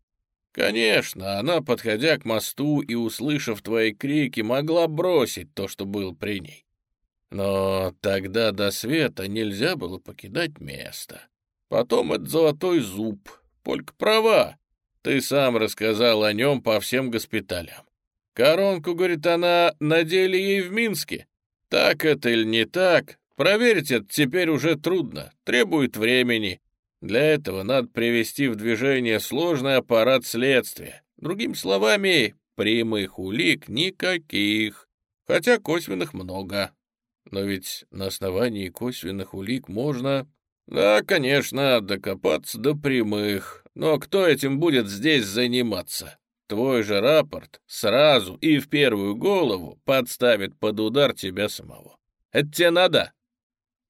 Конечно, она, подходя к мосту и услышав твои крики, могла бросить то, что было при ней. Но тогда до света нельзя было покидать место. Потом это золотой зуб. Полька права. Ты сам рассказал о нем по всем госпиталям. Коронку, говорит она, надели ей в Минске. Так это или не так, проверить это теперь уже трудно, требует времени. Для этого надо привести в движение сложный аппарат следствия. Другими словами, прямых улик никаких, хотя косвенных много. Но ведь на основании косвенных улик можно... Да, конечно, докопаться до прямых. Но кто этим будет здесь заниматься? Твой же рапорт сразу и в первую голову подставит под удар тебя самого. Это тебе надо?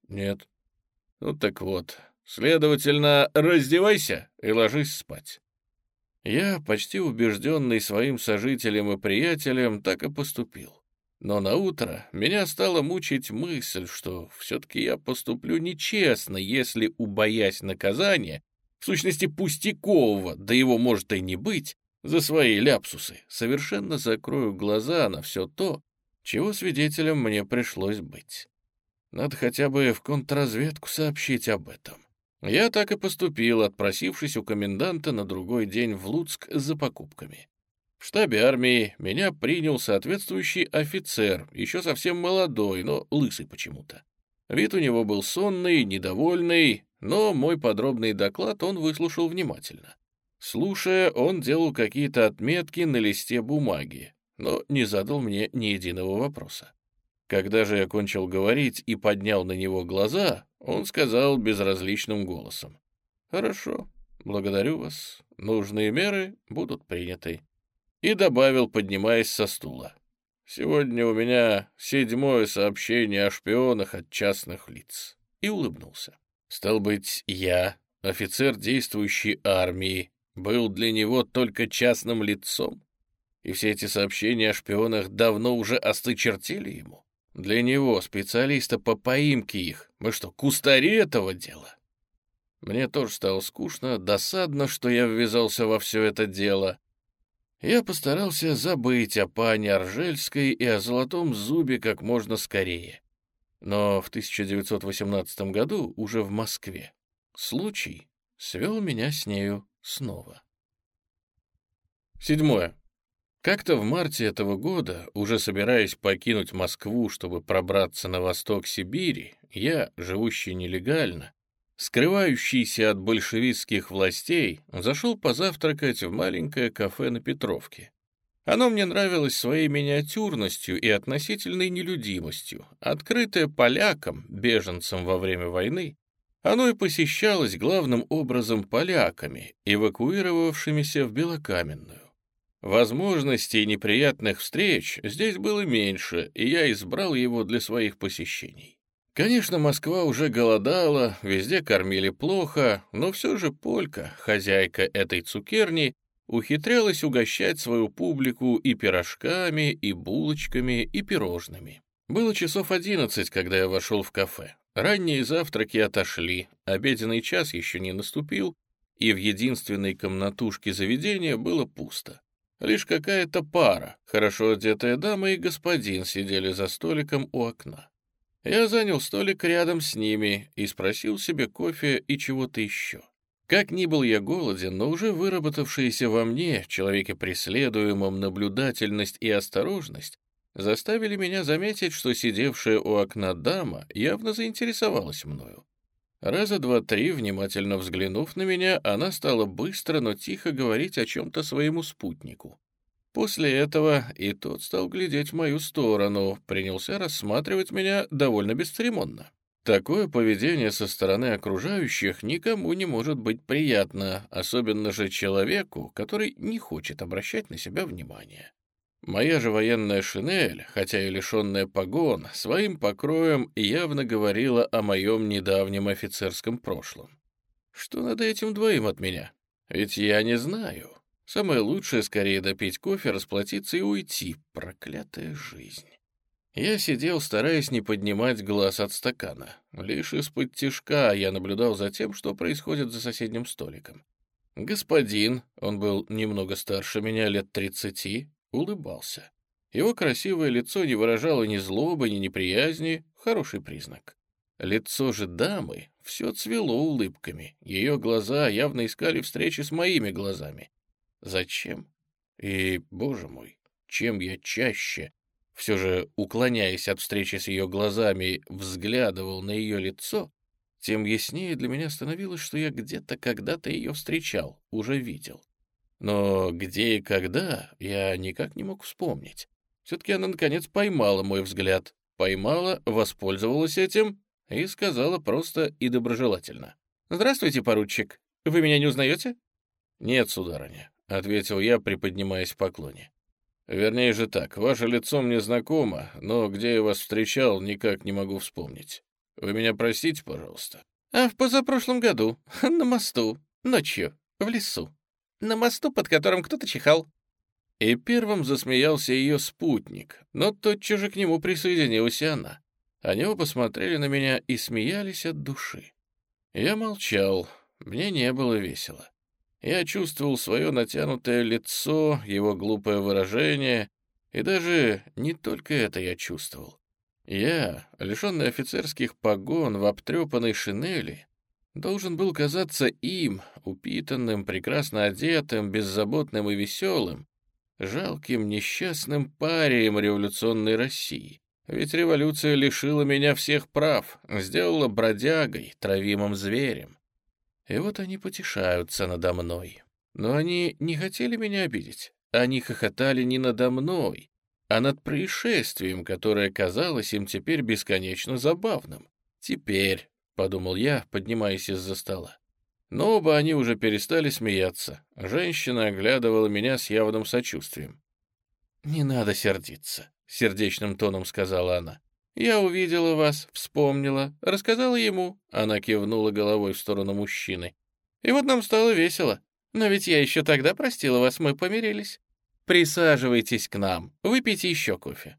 Нет. Ну так вот, Следовательно, раздевайся и ложись спать. Я, почти убежденный своим сожителем и приятелем, так и поступил. Но на утро меня стала мучить мысль, что все-таки я поступлю нечестно, если, убоясь наказания, в сущности пустякового, да его может и не быть, за свои ляпсусы, совершенно закрою глаза на все то, чего свидетелем мне пришлось быть. Надо хотя бы в контрразведку сообщить об этом. Я так и поступил, отпросившись у коменданта на другой день в Луцк за покупками. В штабе армии меня принял соответствующий офицер, еще совсем молодой, но лысый почему-то. Вид у него был сонный, недовольный, но мой подробный доклад он выслушал внимательно. Слушая, он делал какие-то отметки на листе бумаги, но не задал мне ни единого вопроса. Когда же я кончил говорить и поднял на него глаза, он сказал безразличным голосом. «Хорошо, благодарю вас. Нужные меры будут приняты». И добавил, поднимаясь со стула. «Сегодня у меня седьмое сообщение о шпионах от частных лиц». И улыбнулся. «Стал быть, я, офицер действующей армии, был для него только частным лицом? И все эти сообщения о шпионах давно уже остычертели ему?» Для него, специалиста по поимке их, мы что, кустари этого дела? Мне тоже стало скучно, досадно, что я ввязался во все это дело. Я постарался забыть о пане Аржельской и о золотом зубе как можно скорее. Но в 1918 году, уже в Москве, случай свел меня с нею снова. Седьмое. Как-то в марте этого года, уже собираясь покинуть Москву, чтобы пробраться на восток Сибири, я, живущий нелегально, скрывающийся от большевистских властей, зашел позавтракать в маленькое кафе на Петровке. Оно мне нравилось своей миниатюрностью и относительной нелюдимостью, открытое полякам, беженцам во время войны, оно и посещалось главным образом поляками, эвакуировавшимися в Белокаменную. Возможностей неприятных встреч здесь было меньше, и я избрал его для своих посещений. Конечно, Москва уже голодала, везде кормили плохо, но все же Полька, хозяйка этой цукерни, ухитрялась угощать свою публику и пирожками, и булочками, и пирожными. Было часов одиннадцать, когда я вошел в кафе. Ранние завтраки отошли, обеденный час еще не наступил, и в единственной комнатушке заведения было пусто. Лишь какая-то пара, хорошо одетая дама и господин сидели за столиком у окна. Я занял столик рядом с ними и спросил себе кофе и чего-то еще. Как ни был я голоден, но уже выработавшиеся во мне, человеке преследуемом, наблюдательность и осторожность, заставили меня заметить, что сидевшая у окна дама явно заинтересовалась мною. Раза два-три, внимательно взглянув на меня, она стала быстро, но тихо говорить о чем-то своему спутнику. После этого и тот стал глядеть в мою сторону, принялся рассматривать меня довольно бесцеремонно. Такое поведение со стороны окружающих никому не может быть приятно, особенно же человеку, который не хочет обращать на себя внимание. Моя же военная шинель, хотя и лишенная погон, своим покроем явно говорила о моем недавнем офицерском прошлом. Что надо этим двоим от меня? Ведь я не знаю. Самое лучшее скорее допить кофе, расплатиться и уйти. Проклятая жизнь. Я сидел, стараясь не поднимать глаз от стакана. Лишь из-под тишка я наблюдал за тем, что происходит за соседним столиком. Господин, он был немного старше меня, лет тридцати, улыбался. Его красивое лицо не выражало ни злобы, ни неприязни, хороший признак. Лицо же дамы все цвело улыбками, ее глаза явно искали встречи с моими глазами. Зачем? И, боже мой, чем я чаще, все же уклоняясь от встречи с ее глазами, взглядывал на ее лицо, тем яснее для меня становилось, что я где-то когда-то ее встречал, уже видел. Но где и когда, я никак не мог вспомнить. Все-таки она, наконец, поймала мой взгляд. Поймала, воспользовалась этим и сказала просто и доброжелательно. «Здравствуйте, поручик. Вы меня не узнаете?» «Нет, сударыня», — ответил я, приподнимаясь в поклоне. «Вернее же так, ваше лицо мне знакомо, но где я вас встречал, никак не могу вспомнить. Вы меня простите, пожалуйста?» «А в позапрошлом году, на мосту, ночью, в лесу», на мосту, под которым кто-то чихал». И первым засмеялся ее спутник, но тотчас же к нему присоединилась и она. Они оба посмотрели на меня и смеялись от души. Я молчал, мне не было весело. Я чувствовал свое натянутое лицо, его глупое выражение, и даже не только это я чувствовал. Я, лишенный офицерских погон в обтрепанной шинели, должен был казаться им, упитанным, прекрасно одетым, беззаботным и веселым, жалким несчастным парием революционной России. Ведь революция лишила меня всех прав, сделала бродягой, травимым зверем. И вот они потешаются надо мной. Но они не хотели меня обидеть. Они хохотали не надо мной, а над происшествием, которое казалось им теперь бесконечно забавным. Теперь, — подумал я, поднимаясь из-за стола. Но оба они уже перестали смеяться. Женщина оглядывала меня с явным сочувствием. «Не надо сердиться», — сердечным тоном сказала она. «Я увидела вас, вспомнила, рассказала ему». Она кивнула головой в сторону мужчины. «И вот нам стало весело. Но ведь я еще тогда простила вас, мы помирились. Присаживайтесь к нам, выпейте еще кофе».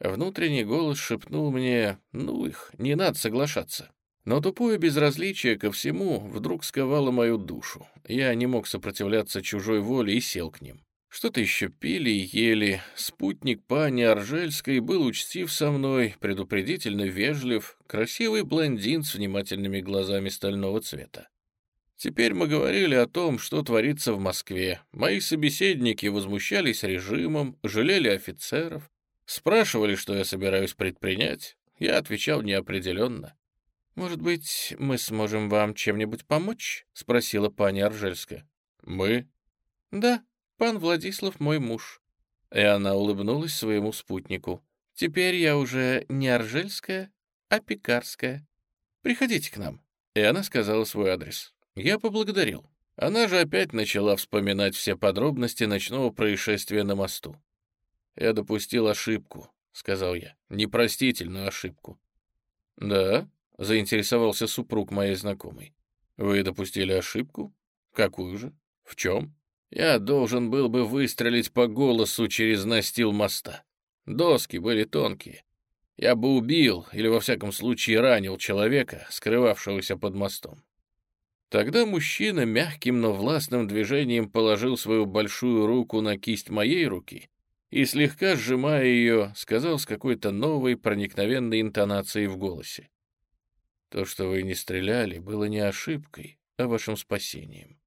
Внутренний голос шепнул мне, ну их, не надо соглашаться. Но тупое безразличие ко всему вдруг сковало мою душу. Я не мог сопротивляться чужой воле и сел к ним. Что-то еще пили и ели. Спутник пани Аржельской был учтив со мной, предупредительно вежлив, красивый блондин с внимательными глазами стального цвета. Теперь мы говорили о том, что творится в Москве. Мои собеседники возмущались режимом, жалели офицеров, спрашивали, что я собираюсь предпринять. Я отвечал неопределенно. «Может быть, мы сможем вам чем-нибудь помочь?» — спросила пани Аржельская. «Мы?» «Да, пан Владислав мой муж». И она улыбнулась своему спутнику. «Теперь я уже не Аржельская, а Пекарская. Приходите к нам». И она сказала свой адрес. Я поблагодарил. Она же опять начала вспоминать все подробности ночного происшествия на мосту. «Я допустил ошибку», — сказал я, — «непростительную ошибку». «Да?» — заинтересовался супруг моей знакомой. «Вы допустили ошибку? Какую же? В чем?» «Я должен был бы выстрелить по голосу через настил моста. Доски были тонкие. Я бы убил или, во всяком случае, ранил человека, скрывавшегося под мостом. Тогда мужчина мягким, но властным движением положил свою большую руку на кисть моей руки и, слегка сжимая ее, сказал с какой-то новой проникновенной интонацией в голосе. То, что вы не стреляли, было не ошибкой, а вашим спасением.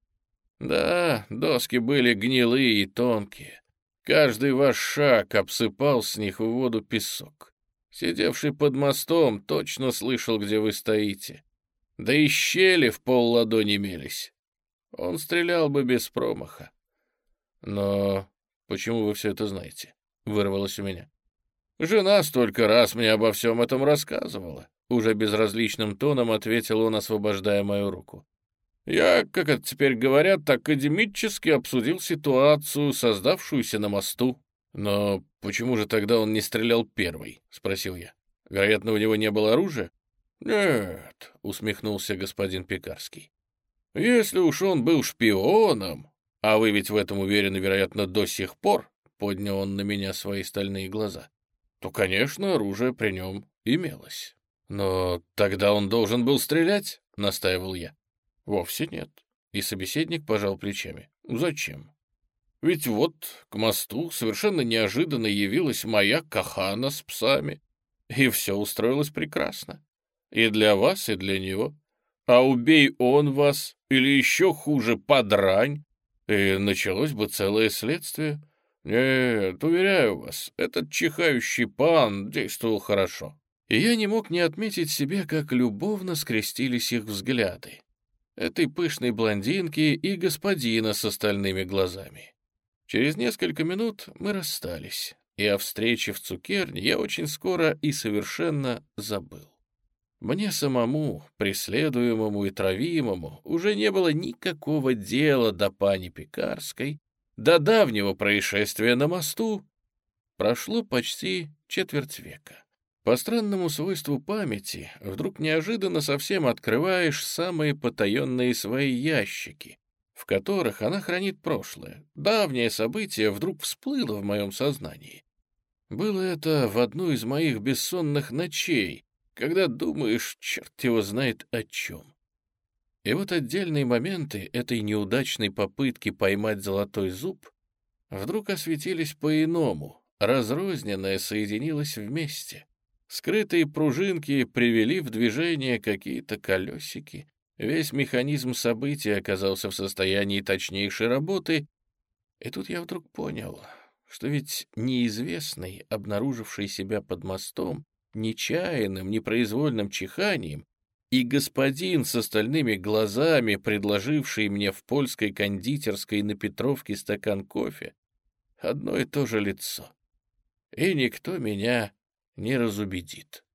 Да, доски были гнилые и тонкие. Каждый ваш шаг обсыпал с них в воду песок. Сидевший под мостом точно слышал, где вы стоите. Да и щели в пол ладони имелись. Он стрелял бы без промаха. Но Почему вы все это знаете?» — вырвалось у меня. «Жена столько раз мне обо всем этом рассказывала», — уже безразличным тоном ответил он, освобождая мою руку. «Я, как это теперь говорят, академически обсудил ситуацию, создавшуюся на мосту». «Но почему же тогда он не стрелял первый?» — спросил я. «Вероятно, у него не было оружия?» «Нет», — усмехнулся господин Пекарский. «Если уж он был шпионом, а вы ведь в этом уверены, вероятно, до сих пор», — поднял он на меня свои стальные глаза, то, конечно, оружие при нем имелось. «Но тогда он должен был стрелять?» — настаивал я. «Вовсе нет». И собеседник пожал плечами. «Зачем? Ведь вот к мосту совершенно неожиданно явилась моя кахана с псами, и все устроилось прекрасно. И для вас, и для него. А убей он вас, или еще хуже, подрань, и началось бы целое следствие. Нет, уверяю вас, этот чихающий пан действовал хорошо. И я не мог не отметить себе, как любовно скрестились их взгляды. Этой пышной блондинки и господина с остальными глазами. Через несколько минут мы расстались, и о встрече в цукерне я очень скоро и совершенно забыл. Мне самому, преследуемому и травимому, уже не было никакого дела до пани Пекарской, до давнего происшествия на мосту. Прошло почти четверть века. По странному свойству памяти вдруг неожиданно совсем открываешь самые потаенные свои ящики, в которых она хранит прошлое. Давнее событие вдруг всплыло в моем сознании. Было это в одну из моих бессонных ночей, когда думаешь, черт его знает о чем. И вот отдельные моменты этой неудачной попытки поймать золотой зуб вдруг осветились по-иному, разрозненное соединилось вместе. Скрытые пружинки привели в движение какие-то колесики, весь механизм событий оказался в состоянии точнейшей работы, и тут я вдруг понял, что ведь неизвестный, обнаруживший себя под мостом, нечаянным, непроизвольным чиханием, и господин с остальными глазами, предложивший мне в польской кондитерской на Петровке стакан кофе, одно и то же лицо. И никто меня не разубедит.